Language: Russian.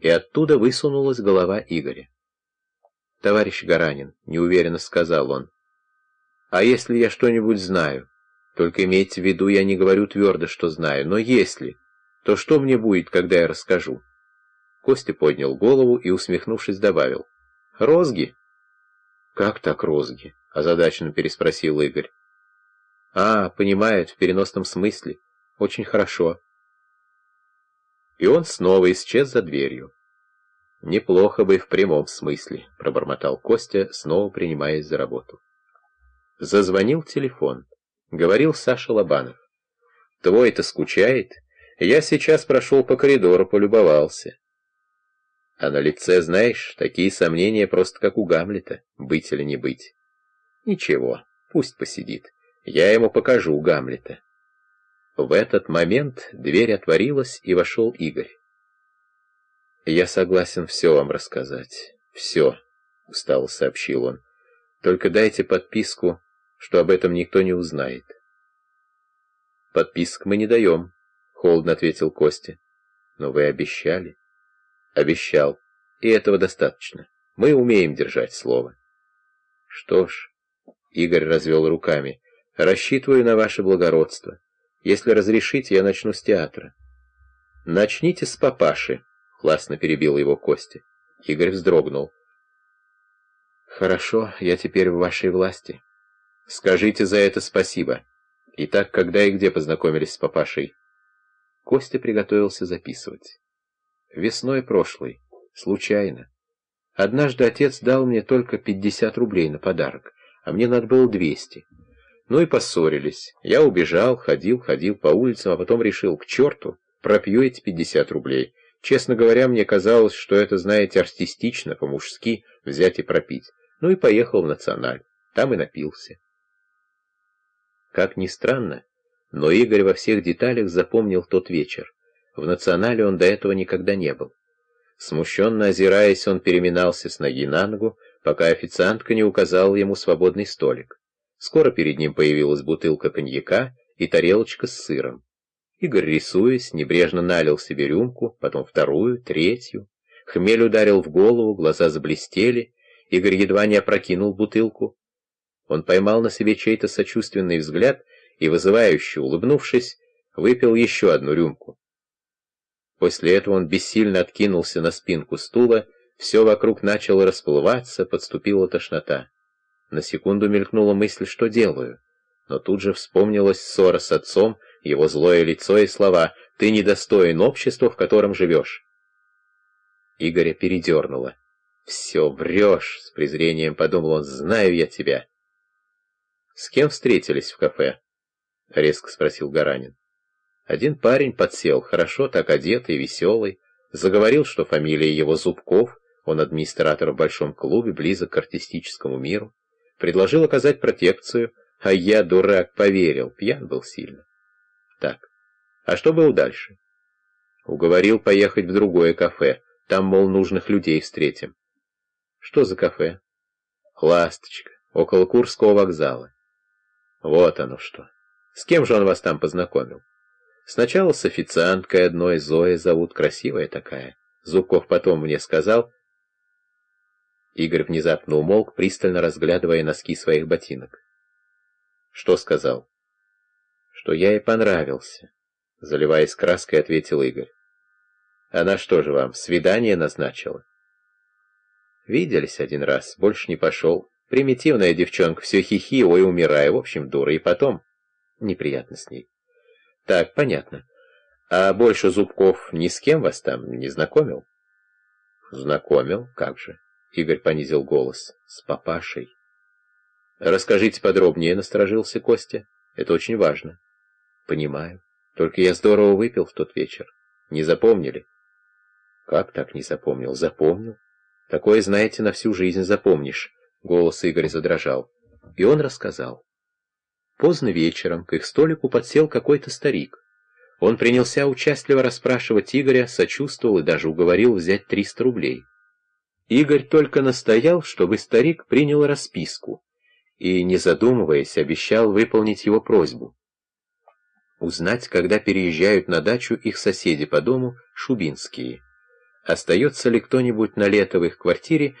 и оттуда высунулась голова Игоря. «Товарищ Гаранин», — неуверенно сказал он, — «а если я что-нибудь знаю? Только имейте в виду, я не говорю твердо, что знаю, но если, то что мне будет, когда я расскажу?» Костя поднял голову и, усмехнувшись, добавил. «Розги?» «Как так розги?» — озадаченно переспросил Игорь. «А, понимает, в переносном смысле. Очень хорошо». И он снова исчез за дверью. «Неплохо бы в прямом смысле», — пробормотал Костя, снова принимаясь за работу. Зазвонил телефон. Говорил Саша Лобанов. «Твой-то скучает? Я сейчас прошел по коридору, полюбовался. А на лице, знаешь, такие сомнения просто как у Гамлета, быть или не быть. Ничего, пусть посидит. Я ему покажу Гамлета. В этот момент дверь отворилась, и вошел Игорь. «Я согласен все вам рассказать. Все», — устало сообщил он. «Только дайте подписку, что об этом никто не узнает». «Подписок мы не даем», — холодно ответил Костя. «Но вы обещали». Обещал. И этого достаточно. Мы умеем держать слово. Что ж, Игорь развел руками, рассчитываю на ваше благородство. Если разрешите, я начну с театра. Начните с папаши, властно перебил его Костя. Игорь вздрогнул. Хорошо, я теперь в вашей власти. Скажите за это спасибо. Итак, когда и где познакомились с папашей? Костя приготовился записывать. Весной прошлой. Случайно. Однажды отец дал мне только 50 рублей на подарок, а мне надо было 200. Ну и поссорились. Я убежал, ходил, ходил по улицам, а потом решил, к черту, пропью эти 50 рублей. Честно говоря, мне казалось, что это, знаете, артистично, по-мужски, взять и пропить. Ну и поехал в Националь. Там и напился. Как ни странно, но Игорь во всех деталях запомнил тот вечер. В национале он до этого никогда не был. Смущенно озираясь, он переминался с ноги на ногу, пока официантка не указала ему свободный столик. Скоро перед ним появилась бутылка коньяка и тарелочка с сыром. Игорь, рисуясь, небрежно налил себе рюмку, потом вторую, третью. Хмель ударил в голову, глаза заблестели. Игорь едва не опрокинул бутылку. Он поймал на себе чей-то сочувственный взгляд и, вызывающе улыбнувшись, выпил еще одну рюмку. После этого он бессильно откинулся на спинку стула, все вокруг начало расплываться, подступила тошнота. На секунду мелькнула мысль, что делаю. Но тут же вспомнилась ссора с отцом, его злое лицо и слова «Ты недостоин общества, в котором живешь». Игоря передернуло. «Все, врешь!» — с презрением подумал он. «Знаю я тебя!» «С кем встретились в кафе?» — резко спросил Гаранин. Один парень подсел, хорошо так одетый, веселый, заговорил, что фамилия его Зубков, он администратор в большом клубе, близок к артистическому миру, предложил оказать протекцию, а я, дурак, поверил, пьян был сильно. Так, а что было дальше? Уговорил поехать в другое кафе, там, мол, нужных людей встретим. Что за кафе? Ласточка, около Курского вокзала. Вот оно что. С кем же он вас там познакомил? Сначала с официанткой одной, Зоя зовут, красивая такая. Зубков потом мне сказал... Игорь внезапно умолк, пристально разглядывая носки своих ботинок. Что сказал? Что я ей понравился. Заливаясь краской, ответил Игорь. Она что же вам, свидание назначила? Виделись один раз, больше не пошел. Примитивная девчонка, все хихи, ой, умирая, в общем, дура. И потом... Неприятно с ней. Так, понятно. А больше Зубков ни с кем вас там не знакомил? Знакомил, как же. Игорь понизил голос. С папашей. Расскажите подробнее, насторожился Костя. Это очень важно. Понимаю. Только я здорово выпил в тот вечер. Не запомнили? Как так не запомнил? Запомнил. Такое, знаете, на всю жизнь запомнишь. Голос Игоря задрожал. И он рассказал. Поздно вечером к их столику подсел какой-то старик. Он принялся участливо расспрашивать Игоря, сочувствовал и даже уговорил взять 300 рублей. Игорь только настоял, чтобы старик принял расписку, и, не задумываясь, обещал выполнить его просьбу. Узнать, когда переезжают на дачу их соседи по дому, Шубинские. остается ли кто-нибудь на лето в их квартире